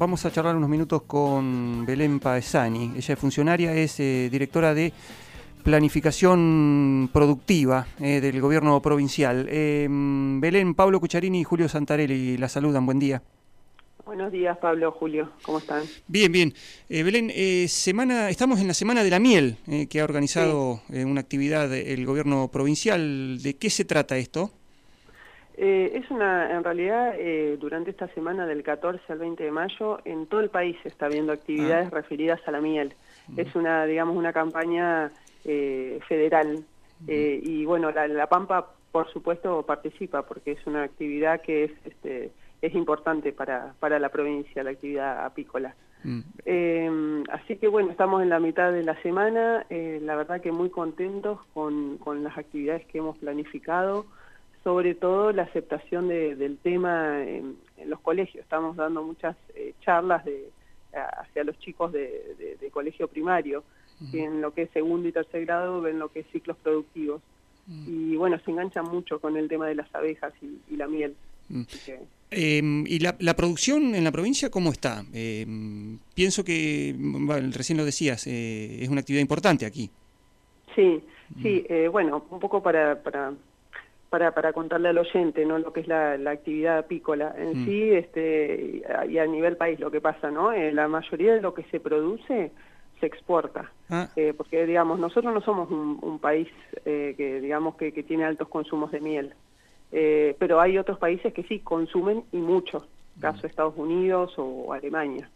Vamos a charlar unos minutos con Belén Paesani. Ella es funcionaria, es eh, directora de planificación productiva eh, del gobierno provincial. Eh, Belén, Pablo Cucharini y Julio Santarelli la saludan. Buen día. Buenos días, Pablo, Julio. ¿Cómo están? Bien, bien. Belén, semana, estamos en la Semana de la Miel, que ha organizado una actividad el gobierno provincial. ¿De qué se trata esto? Eh, es una, en realidad, eh, durante esta semana del 14 al 20 de mayo, en todo el país se está viendo actividades ah. referidas a la miel. Mm. Es una, digamos, una campaña eh, federal. Mm. y bueno, la, Pampa, por supuesto, participa porque es una actividad que es, este, es importante para, para la provincia, la actividad apícola. Mm. así que bueno, estamos en la mitad de la semana, la verdad que muy contentos con, con las actividades que hemos planificado sobre todo la aceptación del tema en, los colegios. Estamos dando muchas eh, charlas de, hacia los chicos de, colegio primario, que en lo que es segundo y tercer grado ven lo que es ciclos productivos. Y bueno, se enganchan mucho con el tema de las abejas y, la miel. Em, ¿Y la, producción en la provincia cómo está? Em, pienso que, recién lo decías, eh, es una actividad importante aquí. Sí, sí, eh, bueno, un poco para, para para, para contarle al oyente no lo que es la, actividad apícola. En mm. sí este y a nivel país lo que pasa no eh, la mayoría de lo que se produce se exporta. Ah. eh, porque digamos nosotros no somos un, país eh, que digamos que, que, tiene altos consumos de miel. Pero hay otros países que sí consumen y mucho caso mm. Estados Unidos o Alemania.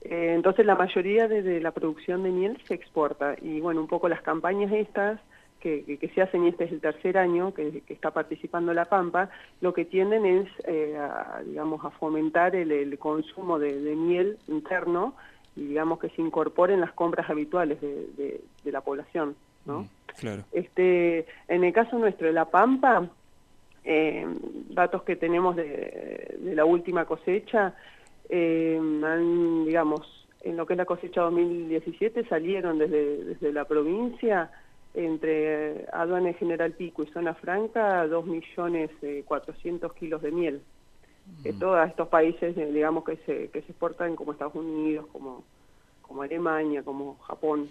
Entonces la mayoría de la producción de miel se exporta. Y bueno un poco las campañas estas que, se hacen, y este es el tercer año que, está participando La Pampa, lo que tienden es, eh, a, digamos, a fomentar el, consumo de, miel interno y, digamos, que se incorporen las compras habituales de, la población, ¿no? Mm, claro. Este, en el caso nuestro de La Pampa, eh, datos que tenemos de, la última cosecha, eh, digamos, en lo que es la cosecha 2017 salieron desde, desde la provincia entre aduana General Pico y Zona Franca, 2.400.000 kilos de miel. De mm. todos estos países, eh, digamos, que se, que se exportan como Estados Unidos, como, como Alemania, como Japón.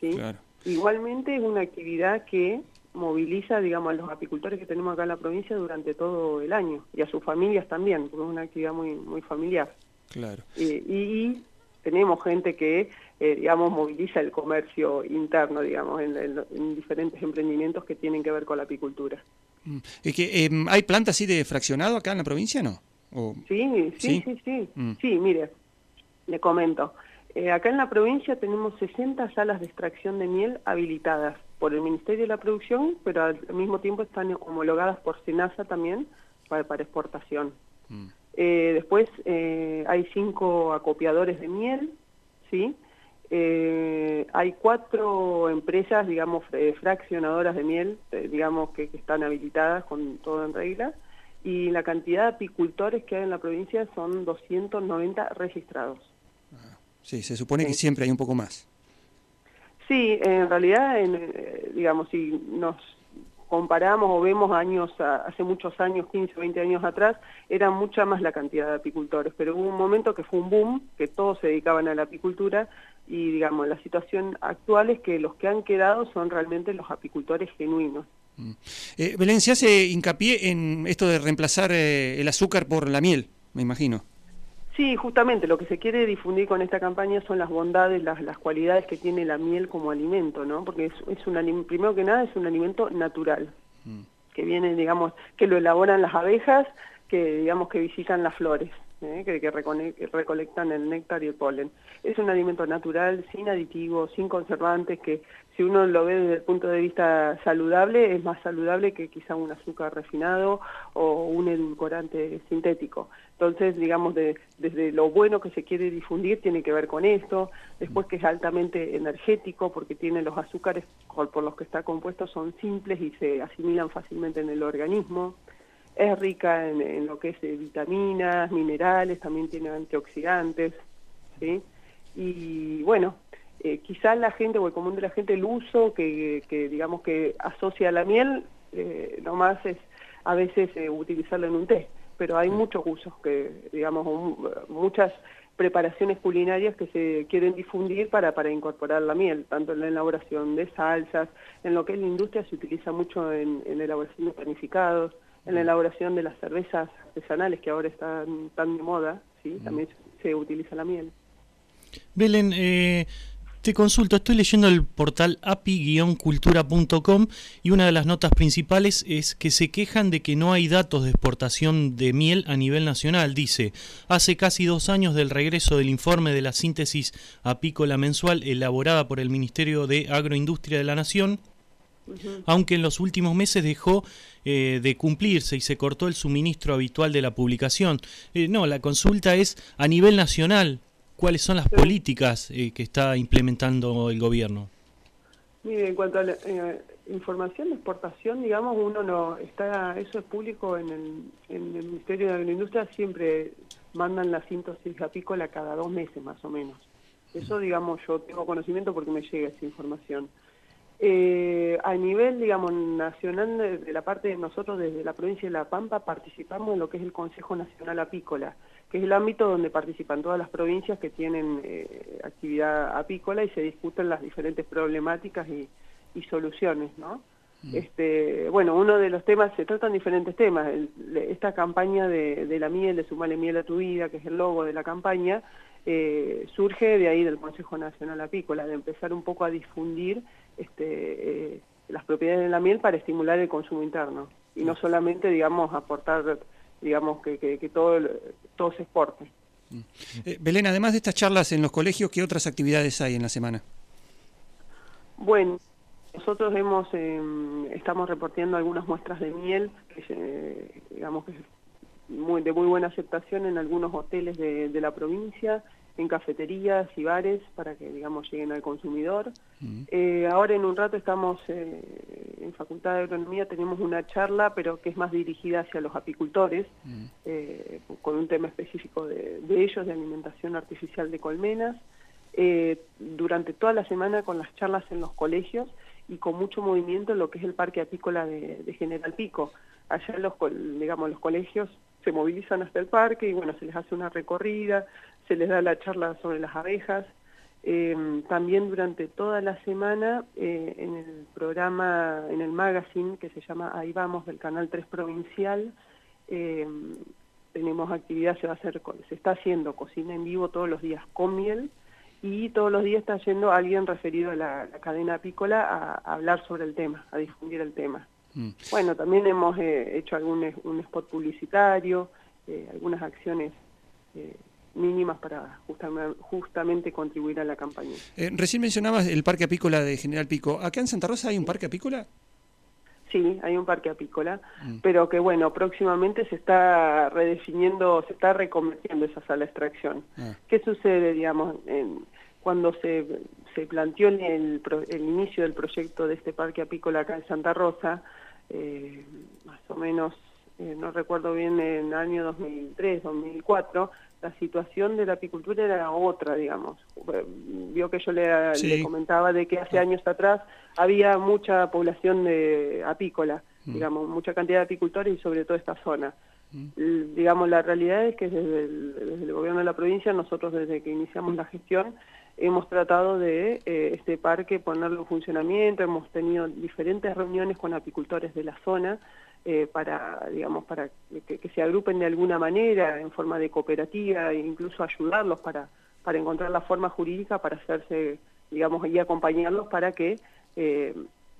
¿sí? Igualmente es una actividad que moviliza, digamos, a los apicultores que tenemos acá en la provincia durante todo el año y a sus familias también, porque es una actividad muy, muy familiar. Claro. y tenemos gente que, eh, digamos, moviliza el comercio interno, digamos, en, diferentes emprendimientos que tienen que ver con la apicultura. Mm. que, em, ¿Hay plantas así de fraccionado acá en la provincia, no? Sí, sí, sí, sí. Mm. Sí, mire, le comento. Eh, acá en la provincia tenemos 60 salas de extracción de miel habilitadas por el Ministerio de la Producción, pero al mismo tiempo están homologadas por SENASA también para, para exportación. Mm. Eh, después eh, hay cinco acopiadores de miel, ¿sí? Eh, hay cuatro empresas, digamos, fraccionadoras de miel, digamos, que, están habilitadas con todo en regla, y la cantidad de apicultores que hay en la provincia son 290 registrados. Ah, sí, se supone que siempre hay un poco más. Sí, en realidad, digamos, si nos comparamos o vemos años, hace muchos años, 15, 20 años atrás, era mucha más la cantidad de apicultores, pero hubo un momento que fue un boom, que todos se dedicaban a la apicultura y digamos, la situación actual es que los que han quedado son realmente los apicultores genuinos. Mm. Eh, Belén, se hace hincapié en esto de reemplazar eh, el azúcar por la miel, me imagino. Sí, justamente lo que se quiere difundir con esta campaña son las bondades, las, las cualidades que tiene la miel como alimento, ¿no? Porque es, es un primero que nada es un alimento natural, mm. que viene, digamos, que lo elaboran las abejas, que digamos que visitan las flores. ¿Eh? que, recolectan el néctar y el polen. Es un alimento natural, sin aditivos, sin conservantes, que si uno lo ve desde el punto de vista saludable, es más saludable que quizá un azúcar refinado o un edulcorante sintético. Entonces, digamos, desde lo bueno que se quiere difundir tiene que ver con esto, después que es altamente energético porque tiene los azúcares por los que está compuesto son simples y se asimilan fácilmente en el organismo es rica en, lo que es eh, vitaminas, minerales, también tiene antioxidantes, ¿sí? Y bueno, eh, quizás la gente o el común de la gente el uso que, digamos que asocia a la miel, eh, nomás es a veces eh, utilizarlo en un té, pero hay muchos usos que, digamos, muchas preparaciones culinarias que se quieren difundir para, para incorporar la miel, tanto en la elaboración de salsas, en lo que es la industria se utiliza mucho en, la elaboración de panificados, en la elaboración de las cervezas artesanales que ahora están tan de moda, ¿sí? también se utiliza la miel. Belén, eh, te consulto, estoy leyendo el portal api-cultura.com y una de las notas principales es que se quejan de que no hay datos de exportación de miel a nivel nacional. Dice, hace casi dos años del regreso del informe de la síntesis apícola mensual elaborada por el Ministerio de Agroindustria de la Nación, aunque en los últimos meses dejó eh, de cumplirse y se cortó el suministro habitual de la publicación. Eh, no, la consulta es a nivel nacional cuáles son las políticas eh, que está implementando el gobierno. Mire, en cuanto a la eh, información de exportación, digamos, uno no está, eso es público en el, en el Ministerio de Agroindustria, siempre mandan la síntesis apícola cada dos meses más o menos. Eso, digamos, yo tengo conocimiento porque me llega esa información. Eh, a nivel, digamos, nacional, de, la parte de nosotros, desde la provincia de La Pampa, participamos en lo que es el Consejo Nacional Apícola, que es el ámbito donde participan todas las provincias que tienen eh, actividad apícola y se discuten las diferentes problemáticas y, soluciones, ¿no? Mm. Este, bueno, uno de los temas, se tratan diferentes temas, esta campaña de, de, la miel, de sumarle miel a tu vida, que es el logo de la campaña, eh, surge de ahí del Consejo Nacional Apícola, de empezar un poco a difundir este, eh, las propiedades de la miel para estimular el consumo interno y no solamente, digamos, aportar, digamos, que, que, todo, todo se exporte. Mm. Eh, Belén, además de estas charlas en los colegios, ¿qué otras actividades hay en la semana? Bueno, nosotros hemos, em, estamos reportando algunas muestras de miel, que, digamos que muy, de muy buena aceptación en algunos hoteles de, de la provincia, en cafeterías y bares para que, digamos, lleguen al consumidor. Mm. Eh, ahora en un rato estamos eh, en Facultad de Agronomía, tenemos una charla, pero que es más dirigida hacia los apicultores, mm. eh, con un tema específico de, ellos, de alimentación artificial de colmenas. durante toda la semana con las charlas en los colegios y con mucho movimiento en lo que es el Parque Apícola de, General Pico. Allá los, digamos, los colegios se movilizan hasta el parque y bueno, se les hace una recorrida, se les da la charla sobre las abejas. Eh, también durante toda la semana eh, en el programa, en el magazine que se llama Ahí Vamos del Canal 3 Provincial, eh, tenemos actividad, se va a hacer, se está haciendo cocina en vivo todos los días con miel y todos los días está yendo alguien referido a la, cadena apícola a, hablar sobre el tema, a difundir el tema. Mm. Bueno, también hemos hecho algún un spot publicitario, algunas acciones mínimas para justamente, contribuir a la campaña. Eh, recién mencionabas el Parque Apícola de General Pico. ¿Acá en Santa Rosa hay un parque apícola? Sí, hay un parque apícola, mm. pero que bueno, próximamente se está redefiniendo, se está reconvirtiendo esa sala de extracción. Ah. ¿Qué sucede, digamos, en, cuando se, se planteó el, el, inicio del proyecto de este parque apícola acá en Santa Rosa, eh, más o menos, eh, no recuerdo bien, en el año 2003, 2004, la situación de la apicultura era otra, digamos. Vio que yo le, comentaba de que hace ah. años atrás había mucha población de apícola, mm. digamos, mucha cantidad de apicultores y sobre todo esta zona. Mm. Digamos, la realidad es que desde el, gobierno de la provincia, nosotros desde que iniciamos la gestión, hemos tratado de eh, este parque ponerlo en funcionamiento, hemos tenido diferentes reuniones con apicultores de la zona, eh, para, digamos, para que, se agrupen de alguna manera en forma de cooperativa e incluso ayudarlos para, para encontrar la forma jurídica para hacerse, digamos, y acompañarlos para que eh,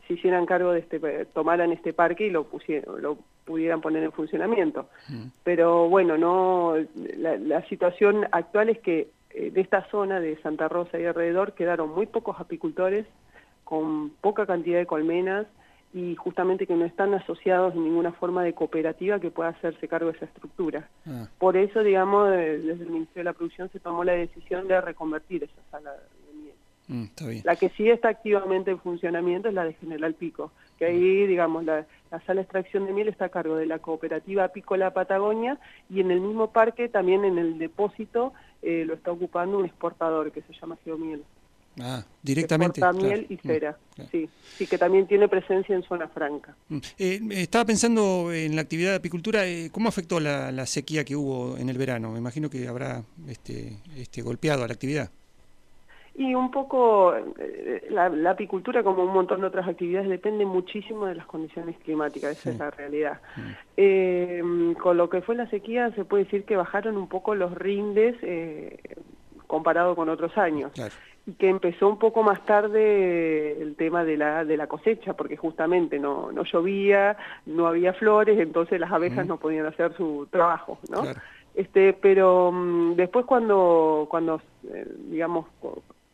se hicieran cargo de este, tomaran este parque y lo, pusieron, lo pudieran poner en funcionamiento. Mm. Pero bueno, no la, la, situación actual es que eh, de esta zona de Santa Rosa y alrededor quedaron muy pocos apicultores con poca cantidad de colmenas, y justamente que no están asociados en ninguna forma de cooperativa que pueda hacerse cargo de esa estructura. Ah. Por eso, digamos, desde el Ministerio de la Producción se tomó la decisión de reconvertir esa sala de miel. Mm, la que sí está activamente en funcionamiento es la de General Pico, que ahí, digamos, la, sala de extracción de miel está a cargo de la cooperativa Apícola Patagonia y en el mismo parque, también en el depósito, eh, lo está ocupando un exportador que se llama Geomiel. Ah, directamente. miel y mm, cera, sí, que también tiene presencia en zona franca. Mm. Eh, estaba pensando en la actividad de apicultura, eh, ¿cómo afectó la, sequía que hubo en el verano? Me imagino que habrá este, este golpeado a la actividad. Y un poco, eh, la, apicultura, como un montón de otras actividades, depende muchísimo de las condiciones climáticas, esa es la realidad. Mm. con lo que fue la sequía, se puede decir que bajaron un poco los rindes comparado con otros años. Y que empezó un poco más tarde el tema de la, de la cosecha, porque justamente no, no llovía, no había flores, entonces las abejas no podían hacer su trabajo, ¿no? Este, pero mm, después cuando, cuando eh, digamos,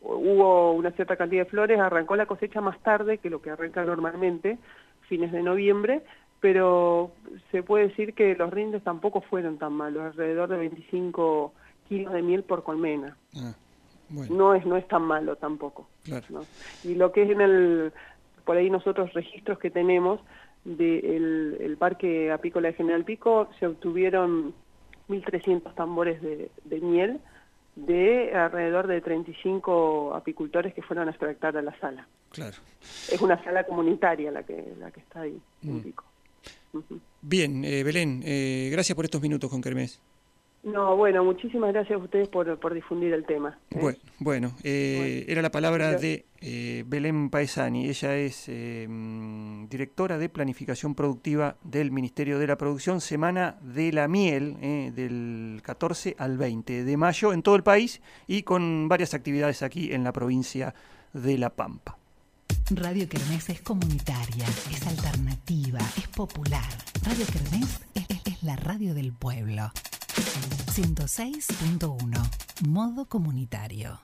hubo una cierta cantidad de flores, arrancó la cosecha más tarde que lo que arranca normalmente, fines de noviembre, pero se puede decir que los rindes tampoco fueron tan malos, alrededor de 25 kilos de miel por colmena. Ah, no, es, no es tan malo tampoco. Y lo que es en el, por ahí nosotros registros que tenemos del el Parque Apícola de General Pico, se obtuvieron 1.300 tambores de, miel de alrededor de 35 apicultores que fueron a extractar a la sala. Claro. Es una sala comunitaria la que, la que está ahí en mm. Bien, eh, Belén, eh, gracias por estos minutos con Kermés. No, bueno, muchísimas gracias a ustedes por, por difundir el tema. ¿eh? Bueno, eh, era la palabra de eh, Belén Paesani. Ella es directora de Planificación Productiva del Ministerio de la Producción, Semana de la Miel, del 14 al 20 de mayo en todo el país y con varias actividades aquí en la provincia de La Pampa. Radio Kermés es comunitaria, es alternativa, es popular. Radio Kermés es la radio del pueblo. 106.1 Modo Comunitario.